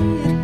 sourire